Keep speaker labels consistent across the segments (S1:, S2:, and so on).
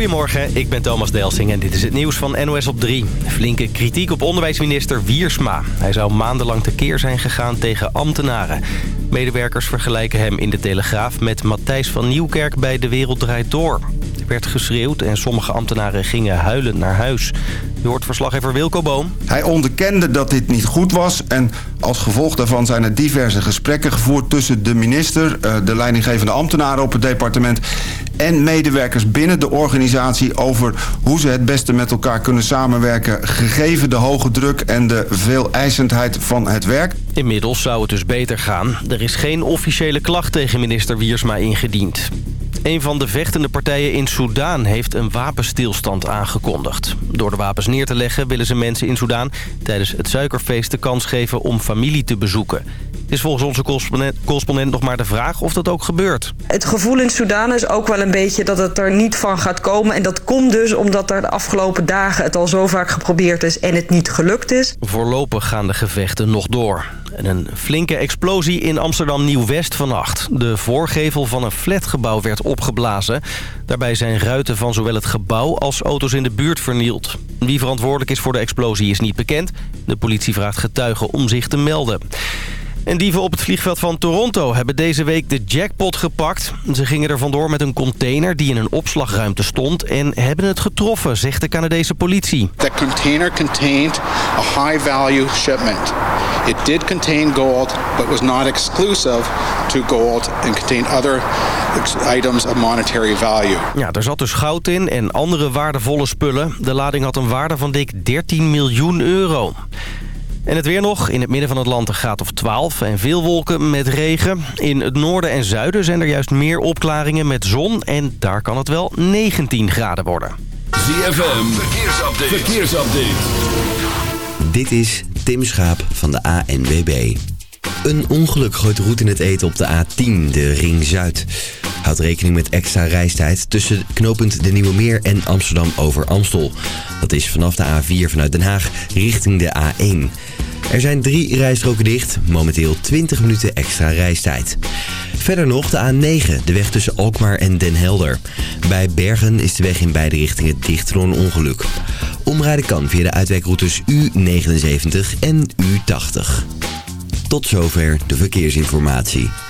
S1: Goedemorgen, ik ben Thomas Delsing en dit is het nieuws van NOS op 3. Flinke kritiek op onderwijsminister Wiersma. Hij zou maandenlang tekeer zijn gegaan tegen ambtenaren. Medewerkers vergelijken hem in de Telegraaf met Matthijs van Nieuwkerk bij De Wereld Draait Door. Er werd geschreeuwd en sommige ambtenaren gingen huilend naar huis. Je hoort verslaggever Wilco Boom.
S2: Hij onderkende dat dit niet goed was en als gevolg daarvan zijn er diverse gesprekken gevoerd tussen de minister, eh, de leidinggevende ambtenaren op het departement en medewerkers binnen de organisatie over hoe ze het beste met elkaar kunnen samenwerken, gegeven de hoge druk en de veeleisendheid van het werk.
S1: Inmiddels zou het dus beter gaan. Er is geen officiële klacht tegen minister Wiersma ingediend. Een van de vechtende partijen in Soedan heeft een wapenstilstand aangekondigd. Door de wapens neer te leggen willen ze mensen in Soedan tijdens het suikerfeest de kans geven om familie te bezoeken. Het is volgens onze correspondent, correspondent nog maar de vraag of dat ook gebeurt.
S3: Het gevoel in Soedan is ook wel een beetje dat het er niet van gaat komen. En dat komt dus omdat er de afgelopen dagen het al zo vaak geprobeerd is en het niet gelukt is.
S1: Voorlopig gaan de gevechten nog door. En een flinke explosie in Amsterdam Nieuw-West vannacht. De voorgevel van een flatgebouw werd opgeblazen. Daarbij zijn ruiten van zowel het gebouw als auto's in de buurt vernield. Wie verantwoordelijk is voor de explosie is niet bekend. De politie vraagt getuigen om zich te melden. En dieven op het vliegveld van Toronto hebben deze week de jackpot gepakt. Ze gingen er vandoor met een container die in een opslagruimte stond... en hebben het getroffen, zegt de Canadese politie.
S4: The container contained a high-value shipment. It did contain gold, but was not exclusive to gold... and contained other items of monetary value.
S1: Ja, er zat dus goud in en andere waardevolle spullen. De lading had een waarde van dik 13 miljoen euro. En het weer nog. In het midden van het land een graad of 12 en veel wolken met regen. In het noorden en zuiden zijn er juist meer opklaringen met zon. En daar kan het wel 19 graden worden.
S5: ZFM, verkeersupdate. verkeersupdate.
S6: Dit is Tim Schaap van de ANWB. Een ongeluk gooit route in het eten op de A10, de Ring Zuid. Houd rekening met extra reistijd tussen knooppunt De Nieuwe Meer en Amsterdam over Amstel. Dat is vanaf de A4 vanuit Den Haag richting de A1. Er zijn drie rijstroken dicht, momenteel 20 minuten extra reistijd. Verder nog de A9, de weg tussen Alkmaar en Den Helder. Bij Bergen is de weg in beide richtingen dicht door een ongeluk. Omrijden kan via de uitwijkroutes U79 en U80. Tot zover de verkeersinformatie.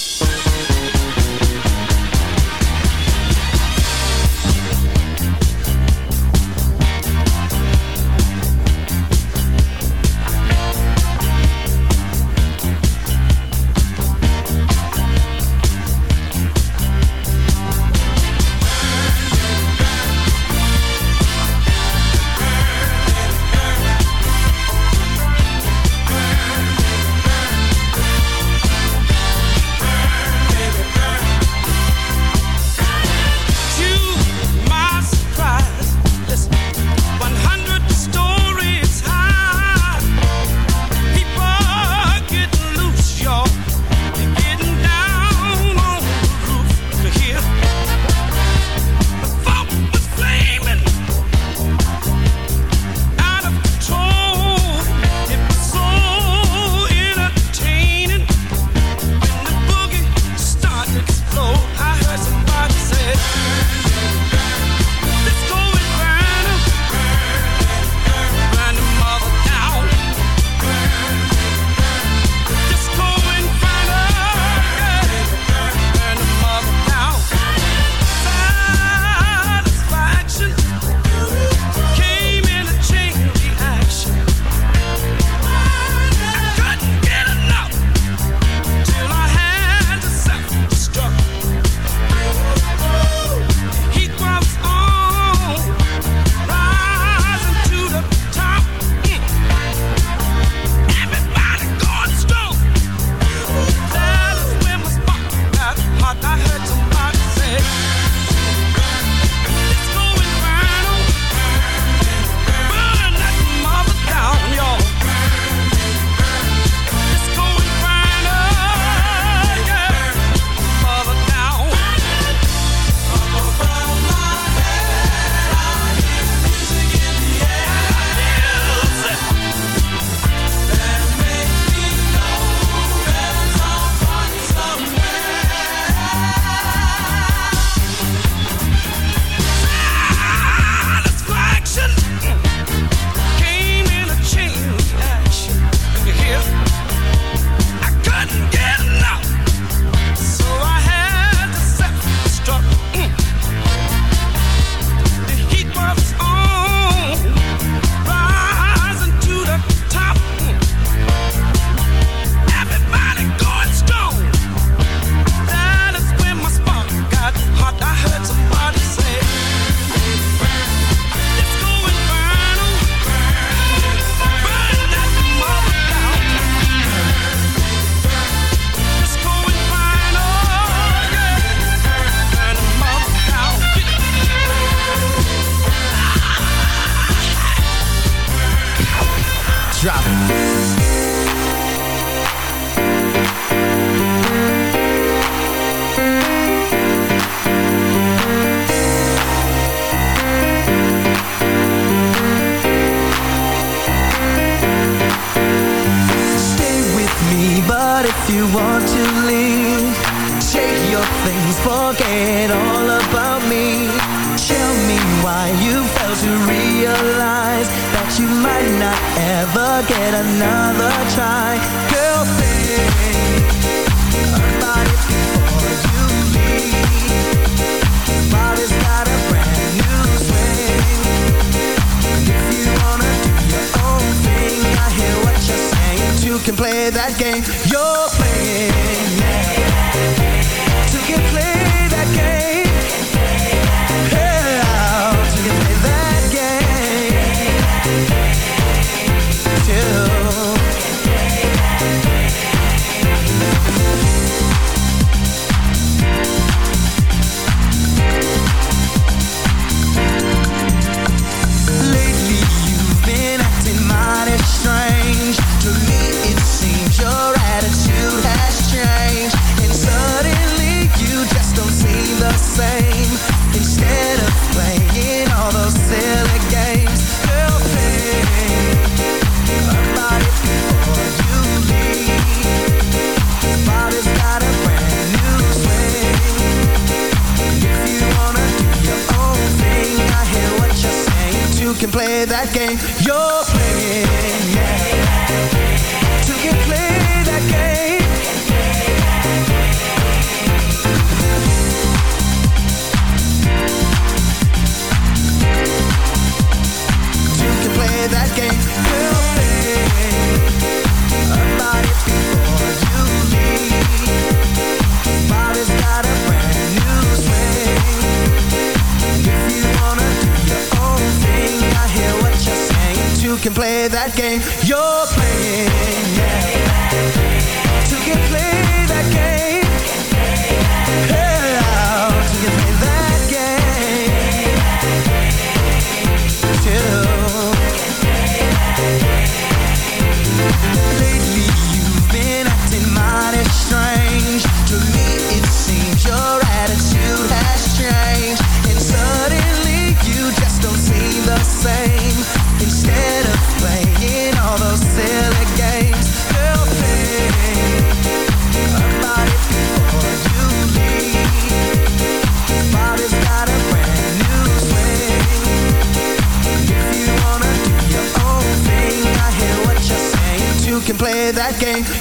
S7: game.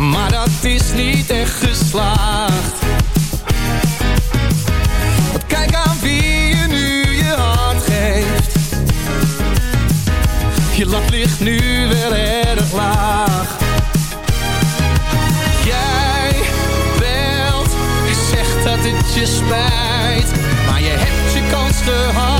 S8: Maar dat is niet echt geslaagd. Want kijk aan wie je nu je hart geeft. Je lat ligt nu wel erg laag. Jij belt, je zegt dat het je spijt. Maar je hebt je kans te hard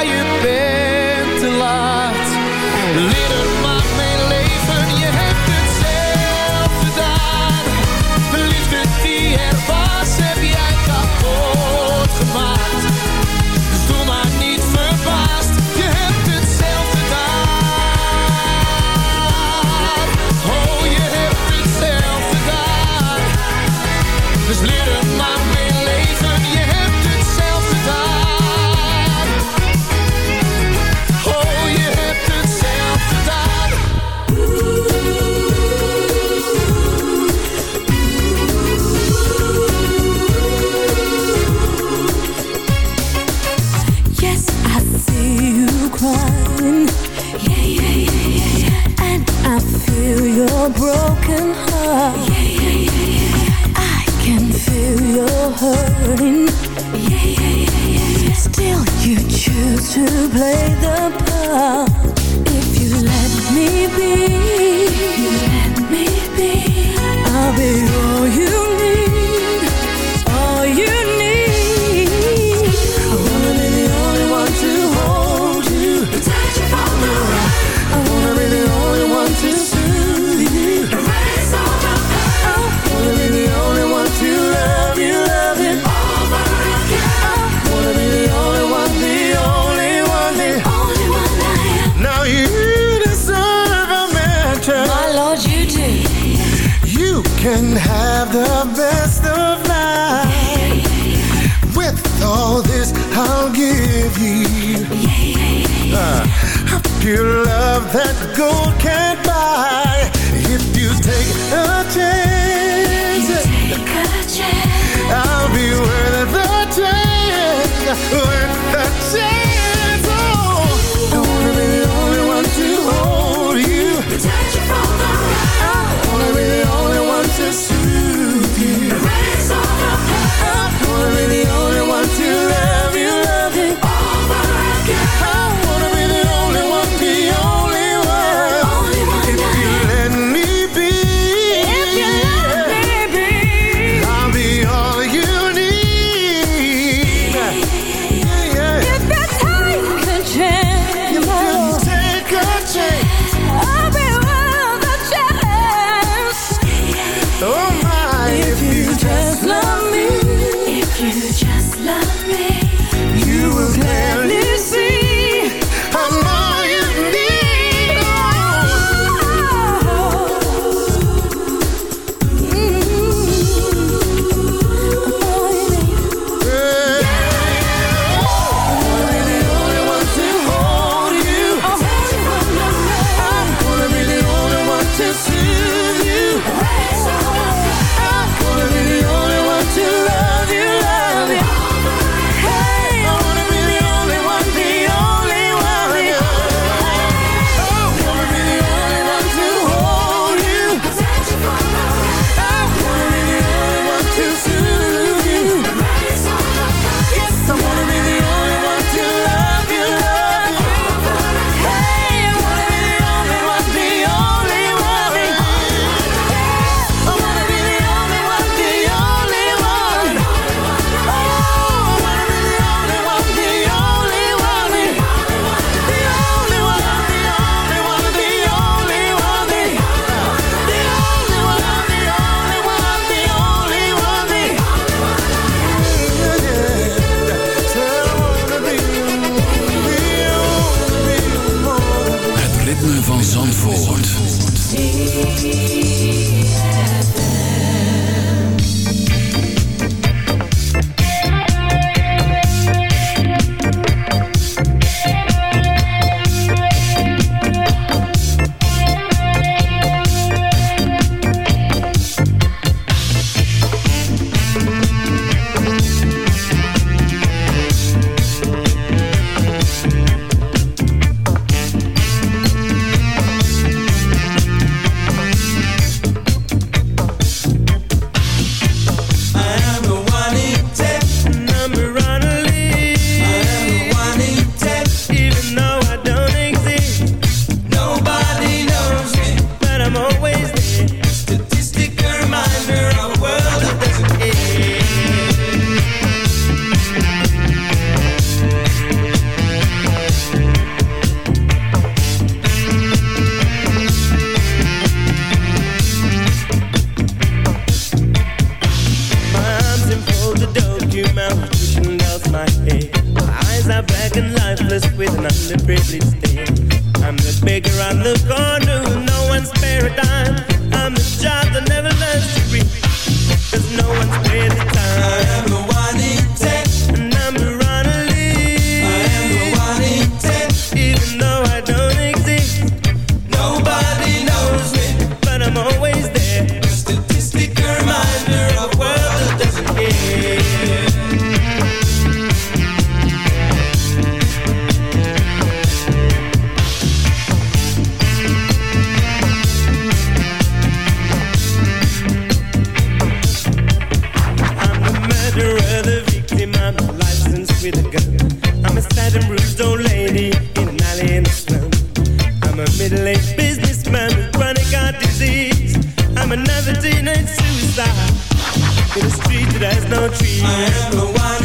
S9: and the wine.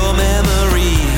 S9: your memory.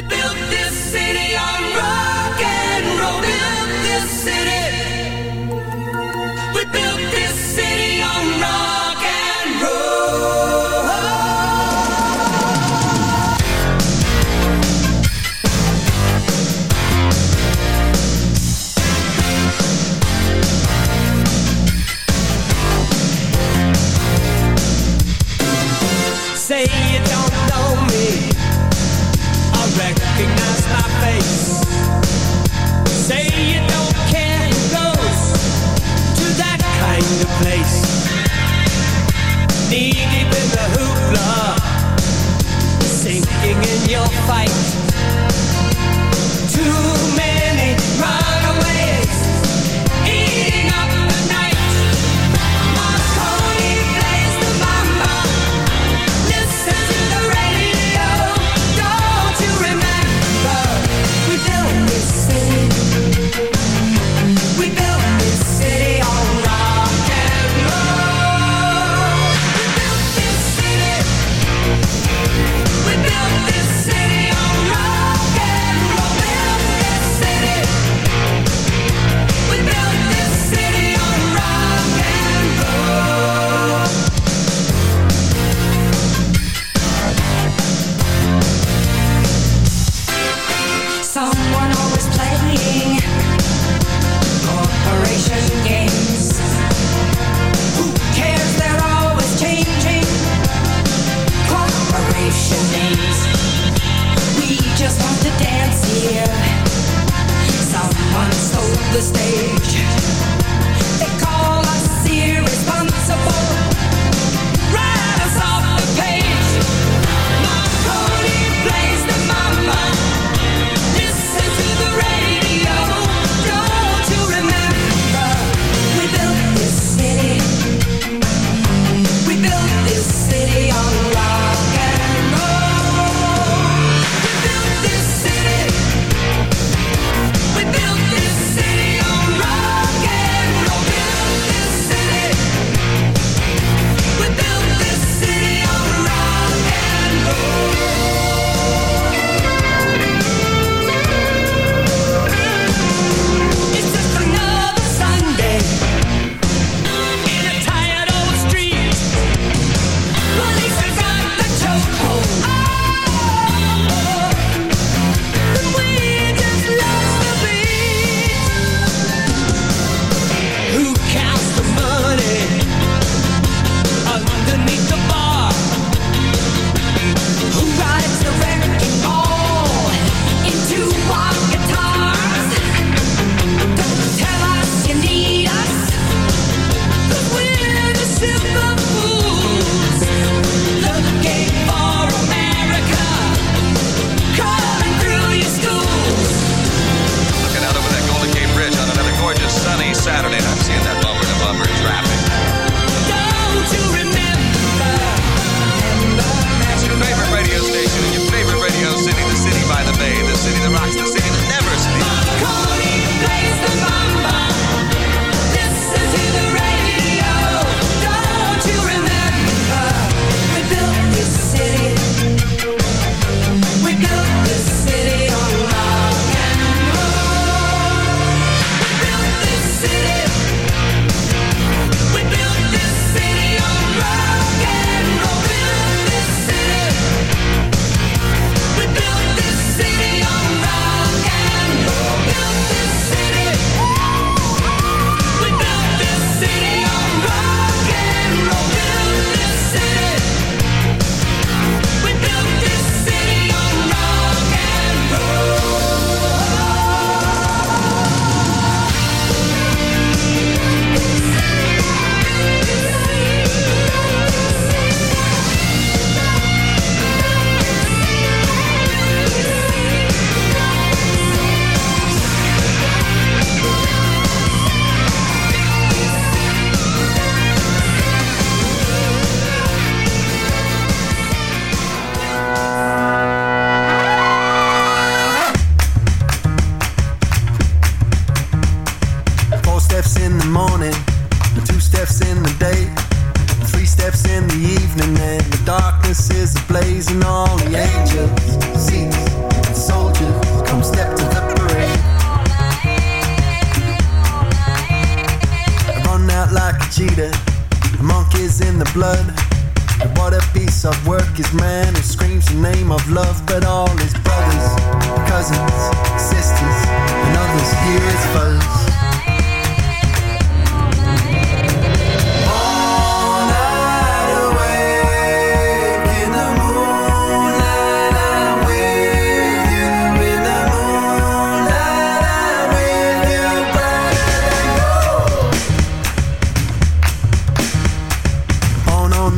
S10: We built this city on rock and roll. Built this city.
S9: fight. Too many.